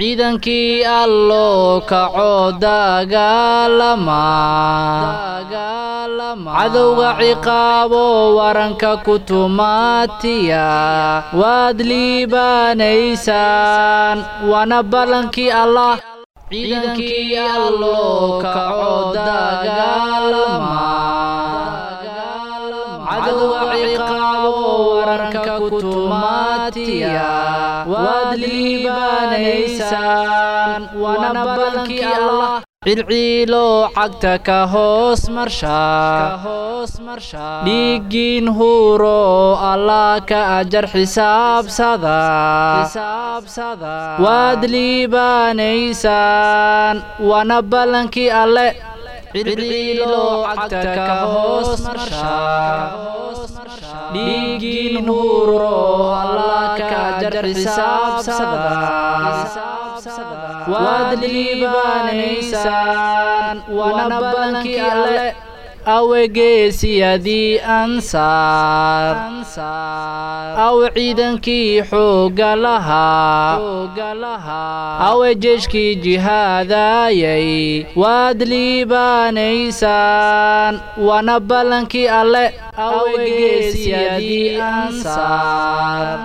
ciidankii allo kaco dagaalama. Cadowga ciqaabo waranka ku tumaatiya. Waad liibaanaysaan waana ballankii allah. Ciidankii allo kaco dagaalama. Cadowga ciqaabo waranka ku tumaatiya waad liibaanaysaan waana allah. Cilciilo cagta ka hoos marsha dhiiggiin huuro allah ka ajar xisaabsada waad liibaanaysaan waana ballankii alle cilciilo cagta ka hoos marsha dhiiggiin huuro allah ka ajar xisaabsada waad liibaanaysaan waana ballankii alle awegeesiyadii ansaar. Awe ciidankii xoogga lahaa. Awe jeeshkii jihaadayay waad liibaanaysaan waana ballankii alle. Awegeesiyadii ansaar.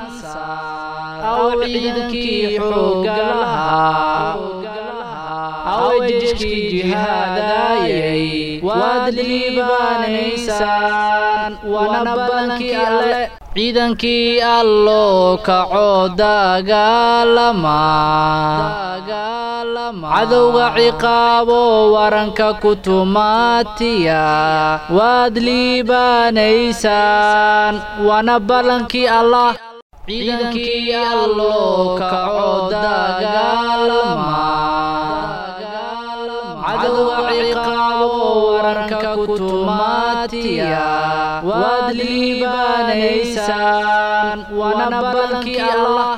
Awe jeeshkii jihaadayay waad liibaanaysaan waana ballankii alle. Ciidankii allo kaco dagaalama cadowga ciqaabo waranka ku tumaatiya. Waad liibaanaysaan waana ballankii allah ciidankii allo kaco dagaalama waranka ku tumaatiya waad liibaanaysaan waana ballankii allah